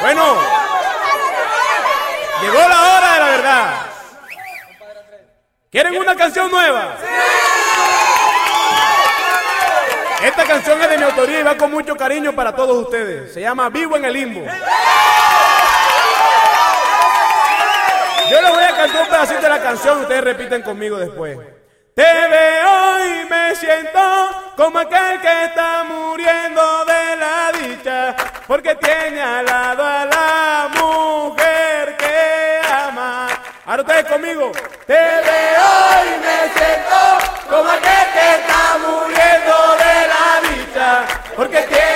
Bueno, llegó la hora de la verdad. ¿Quieren una canción nueva? Esta canción es de mi autoría y va con mucho cariño para todos ustedes. Se llama Vivo en el Limbo. Yo les voy a cantar un pedacito de la canción, ustedes repiten conmigo después. Te veo y me siento como aquel que está muriendo de la dicha, porque tiene al lado a la mujer que ama. Ahora ustedes conmigo. Te veo y me siento como aquel que está muriendo de la dicha, porque tiene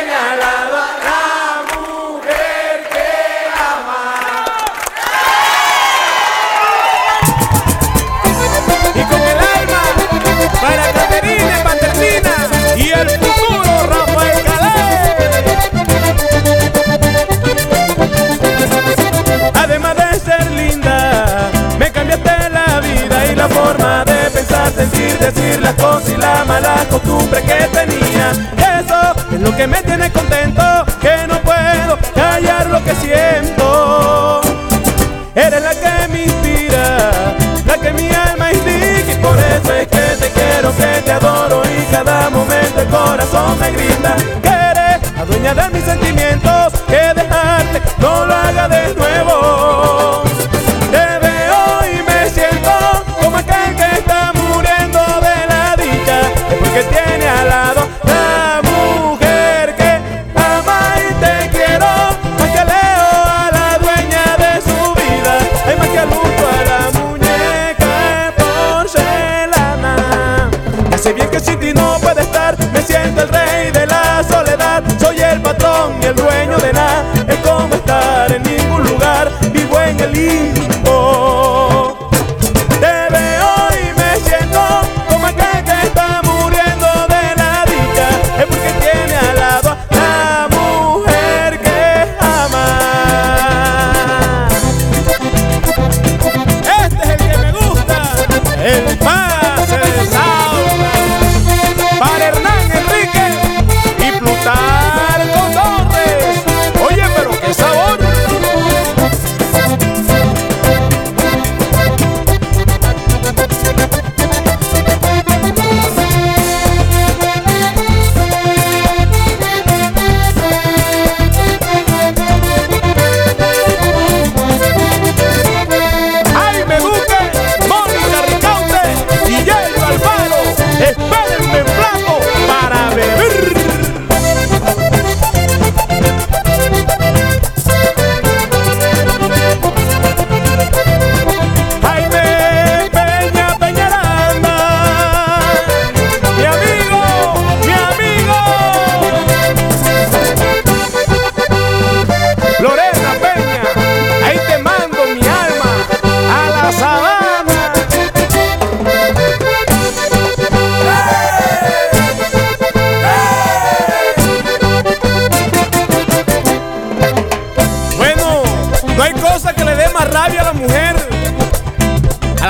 decir las cosas y la mala costumbre que tenía. Eso es lo que me tiene contento, que no puedo callar lo que siento. Eres la que me inspira, la que mi alma indica y por eso es que te quiero, que te adoro y cada momento el corazón me grita puede estar, me siento el rey de la soledad, soy el patrón y el dueño de nada, es como estar en ningún lugar, vivo en el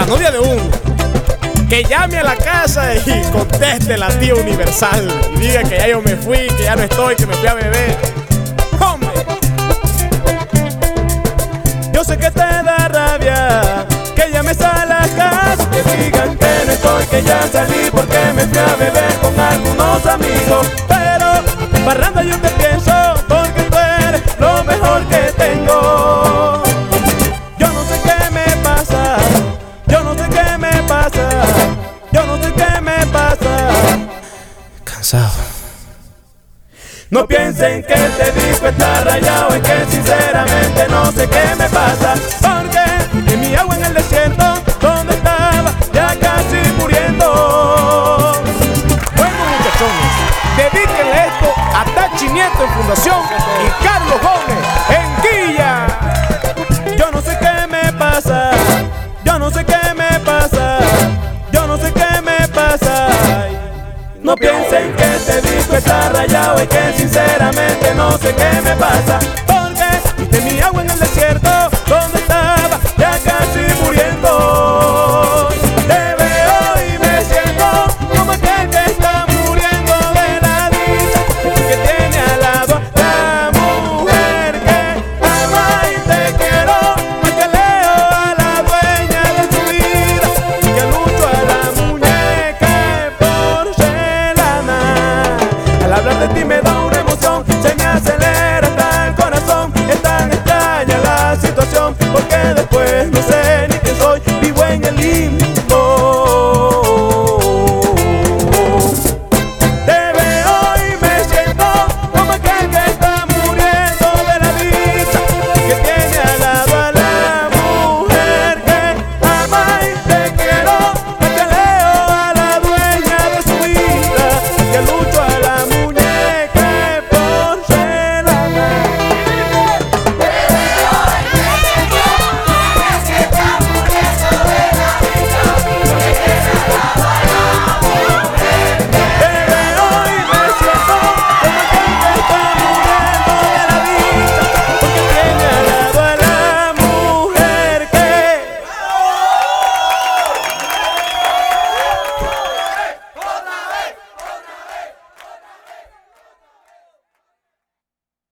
la novia de uno, que llame a la casa y conteste la tía universal y diga que ya yo me fui, que ya no estoy, que me fui a beber. Hombre, yo sé que te da rabia que llames a la casa que digan que no estoy, que ya salí porque me fui a beber con algunos amigos. Pero barrando yo te pienso No piensen que este disco está rayado y que sinceramente no sé qué me pasa. Porque en mi agua en el desierto donde estaba ya casi muriendo. Bueno muchachones, dedíquenle esto a Tachi Nieto en Fundación y Carlos Gómez en Guilla Yo no sé qué me pasa, yo no sé qué me no piensen que este disco está rayado y que sinceramente no sé qué me pasa.